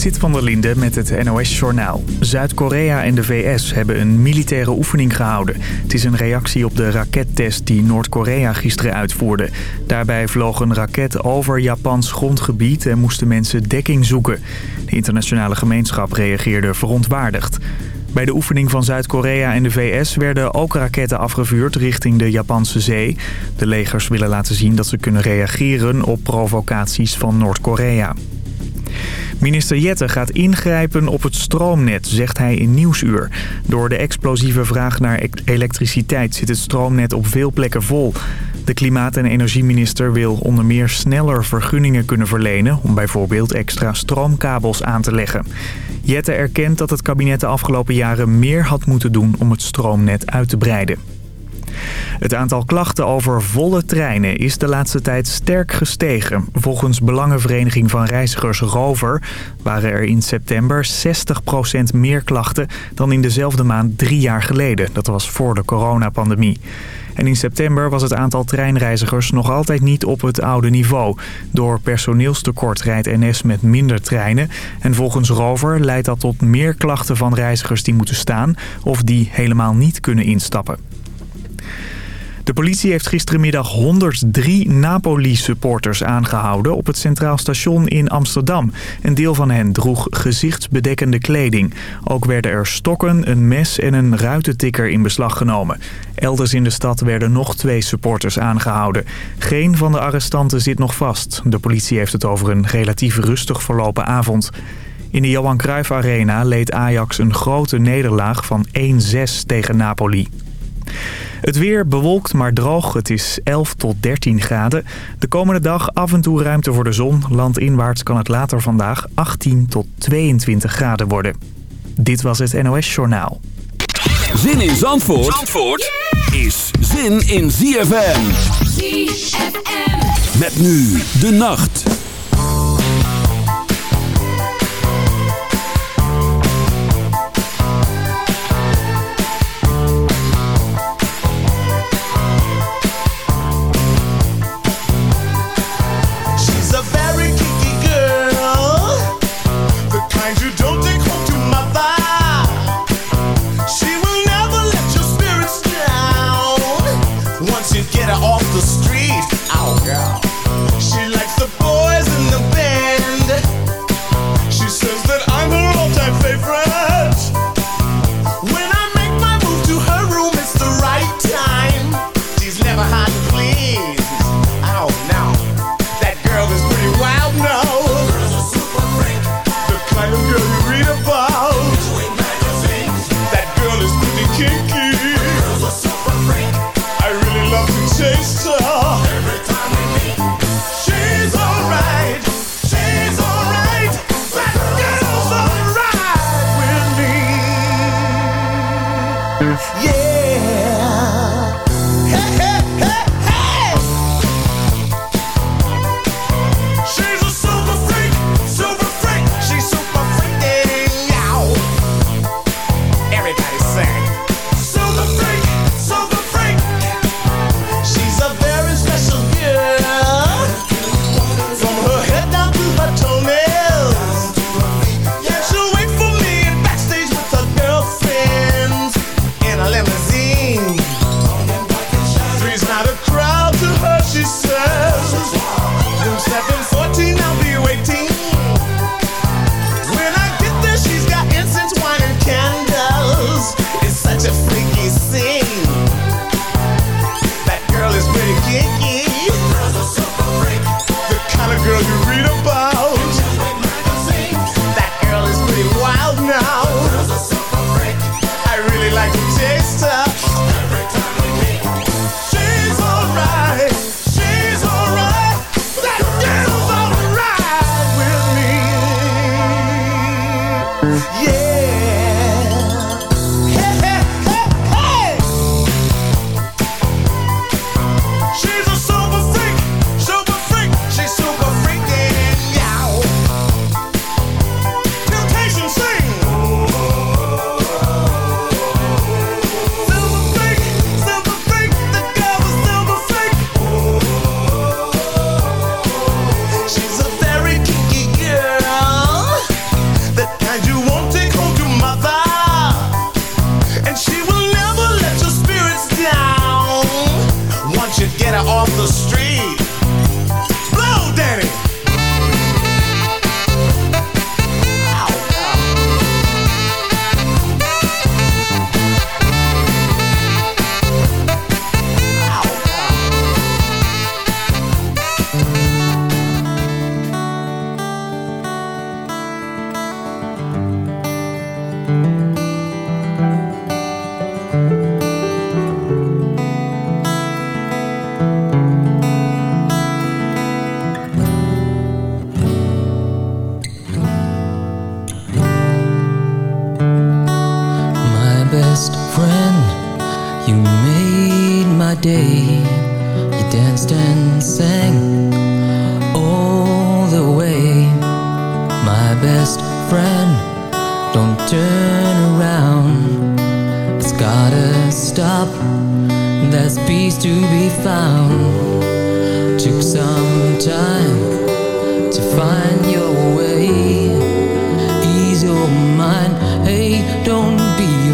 Sit van der Linde met het NOS-journaal. Zuid-Korea en de VS hebben een militaire oefening gehouden. Het is een reactie op de rakettest die Noord-Korea gisteren uitvoerde. Daarbij vloog een raket over Japans grondgebied en moesten mensen dekking zoeken. De internationale gemeenschap reageerde verontwaardigd. Bij de oefening van Zuid-Korea en de VS werden ook raketten afgevuurd richting de Japanse zee. De legers willen laten zien dat ze kunnen reageren op provocaties van Noord-Korea. Minister Jette gaat ingrijpen op het stroomnet, zegt hij in Nieuwsuur. Door de explosieve vraag naar elektriciteit zit het stroomnet op veel plekken vol. De klimaat- en energieminister wil onder meer sneller vergunningen kunnen verlenen... om bijvoorbeeld extra stroomkabels aan te leggen. Jette erkent dat het kabinet de afgelopen jaren meer had moeten doen om het stroomnet uit te breiden. Het aantal klachten over volle treinen is de laatste tijd sterk gestegen. Volgens Belangenvereniging van Reizigers Rover waren er in september 60% meer klachten dan in dezelfde maand drie jaar geleden. Dat was voor de coronapandemie. En in september was het aantal treinreizigers nog altijd niet op het oude niveau. Door personeelstekort rijdt NS met minder treinen. En volgens Rover leidt dat tot meer klachten van reizigers die moeten staan... of die helemaal niet kunnen instappen. De politie heeft gisterenmiddag 103 Napoli-supporters aangehouden op het Centraal Station in Amsterdam. Een deel van hen droeg gezichtsbedekkende kleding. Ook werden er stokken, een mes en een ruitentikker in beslag genomen. Elders in de stad werden nog twee supporters aangehouden. Geen van de arrestanten zit nog vast. De politie heeft het over een relatief rustig verlopen avond. In de Johan Cruijff Arena leed Ajax een grote nederlaag van 1-6 tegen Napoli. Het weer bewolkt maar droog. Het is 11 tot 13 graden. De komende dag af en toe ruimte voor de zon. Landinwaarts kan het later vandaag 18 tot 22 graden worden. Dit was het NOS Journaal. Zin in Zandvoort, Zandvoort is zin in ZFM. ZFM. Met nu de nacht.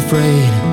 Afraid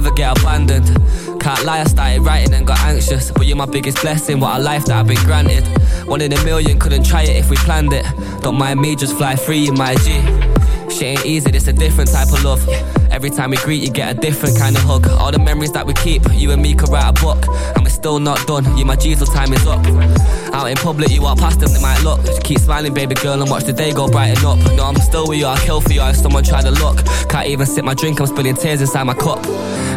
ever get abandoned. Can't lie, I started writing and got anxious. But you're my biggest blessing, what a life that I've been granted. One in a million, couldn't try it if we planned it. Don't mind me, just fly free in my G. Shit ain't easy, this a different type of love. Every time we greet, you get a different kind of hug. All the memories that we keep, you and me could write a book. And we're still not done, you my till time is up. Out in public, you walk past them, they might look. Just keep smiling, baby girl, and watch the day go brighten up. No, I'm still with you, I'll kill for you if someone try to look. Can't even sip my drink, I'm spilling tears inside my cup.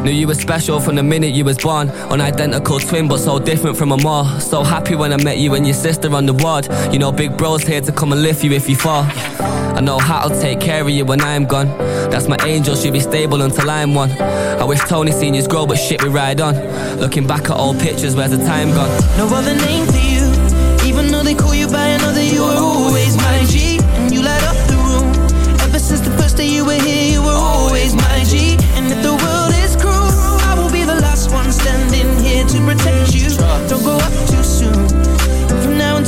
Knew you were special from the minute you was born. Unidentical twin, but so different from them all. So happy when I met you and your sister on the ward. You know, big bro's here to come and lift you if you fall. I know how to take care of you when I'm gone. That's my angel, she'll be stable until I'm one. I wish Tony seniors grow, but shit, we ride on. Looking back at old pictures, where's the time gone? No other name for you. Even though they call you by another, you were always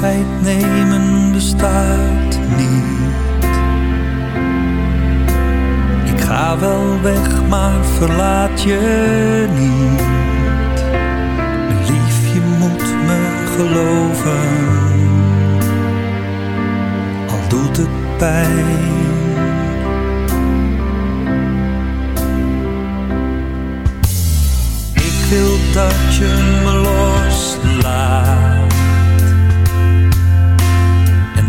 afscheid nemen bestaat niet. Ik ga wel weg, maar verlaat je niet. Mijn moet me geloven, al doet het pijn. Ik wil dat je me loslaat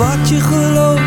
wat je gelooft.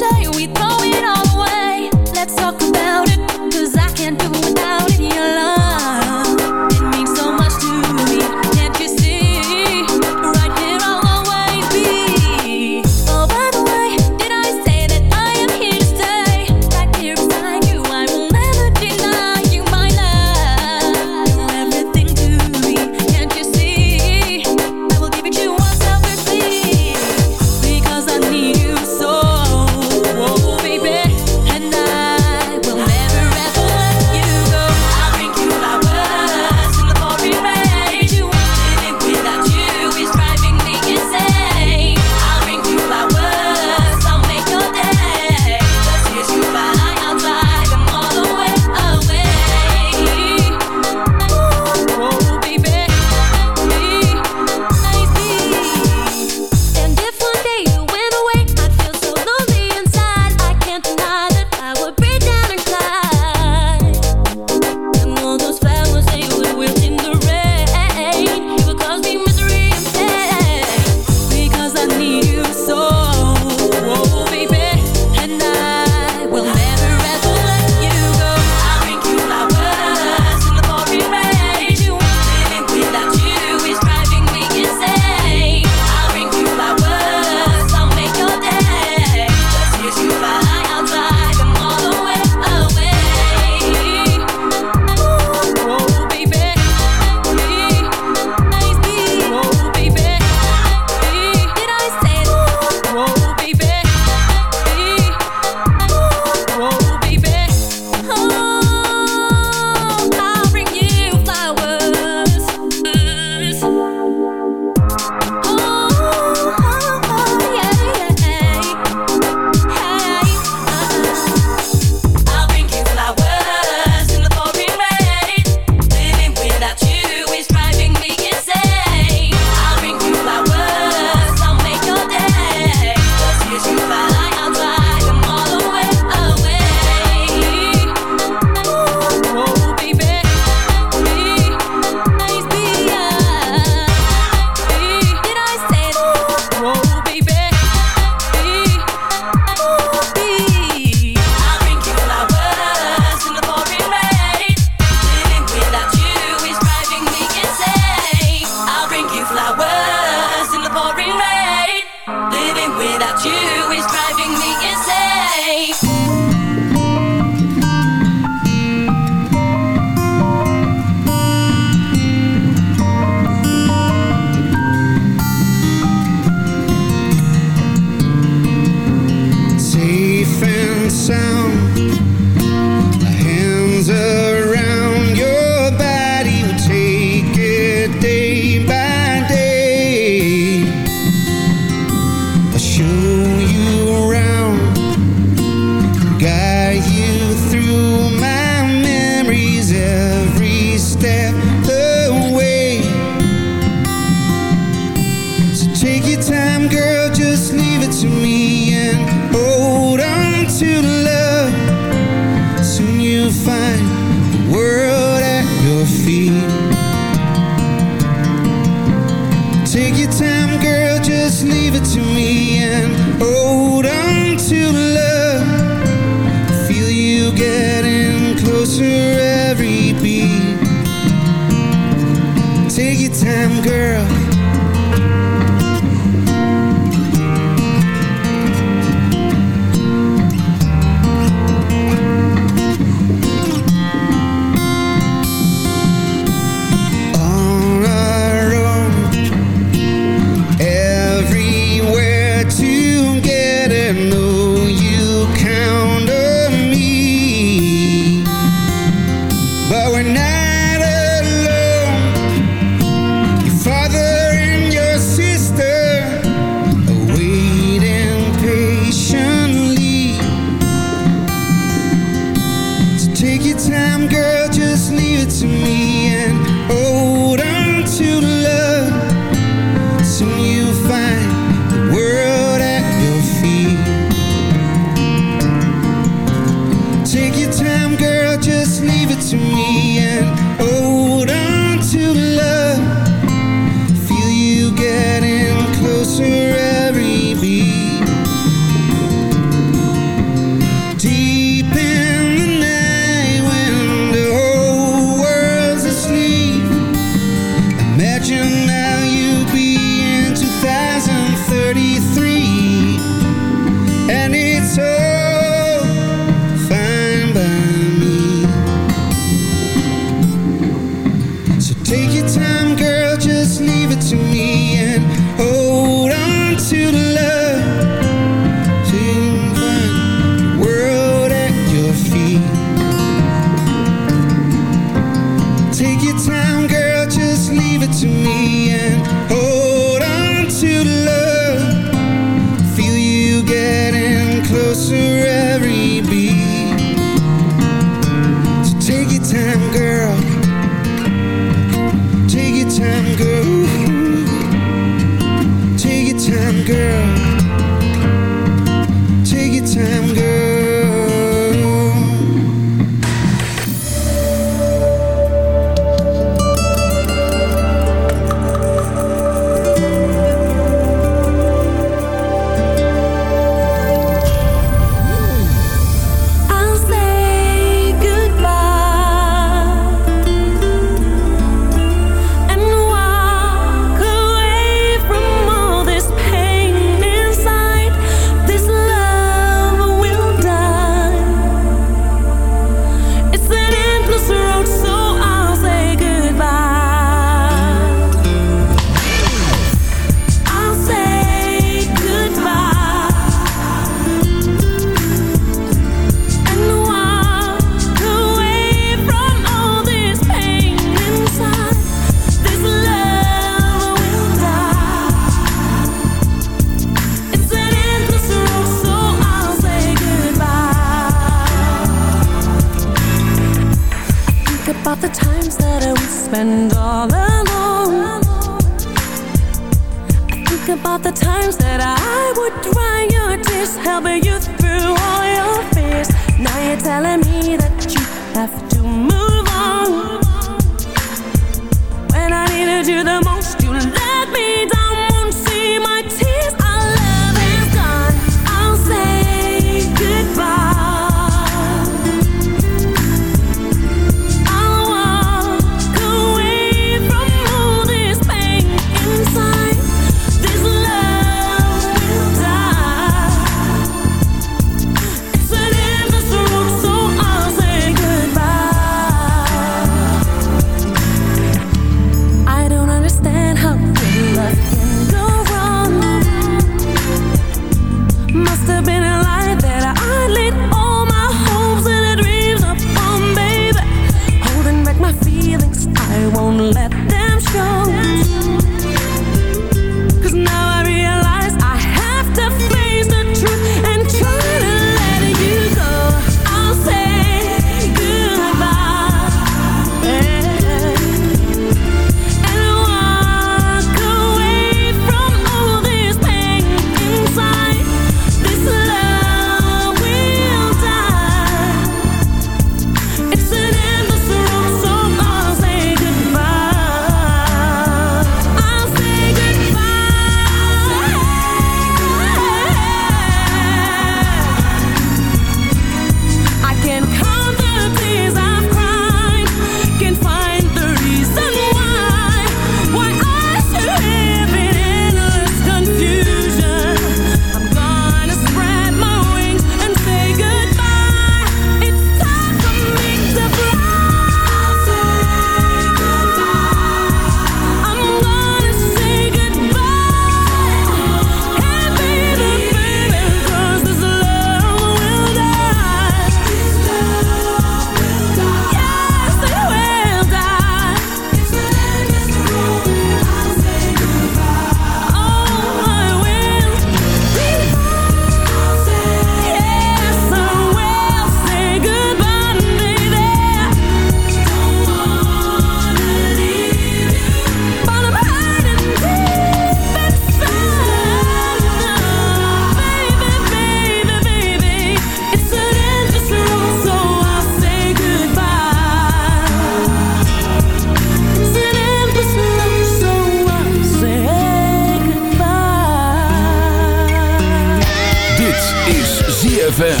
ZFM.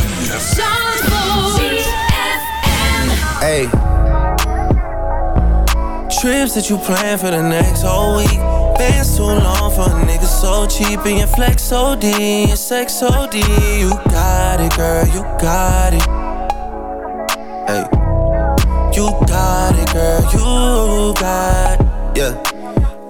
Hey. Trips that you plan for the next whole week. Bands too long for a nigga so cheap. And your flex OD, your sex OD. You got it, girl, you got it. Hey. You got it, girl, you got it. Yeah.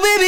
Baby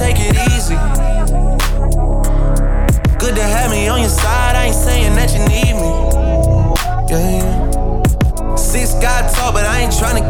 take it easy. Good to have me on your side, I ain't saying that you need me. Yeah. Six God talk, but I ain't trying to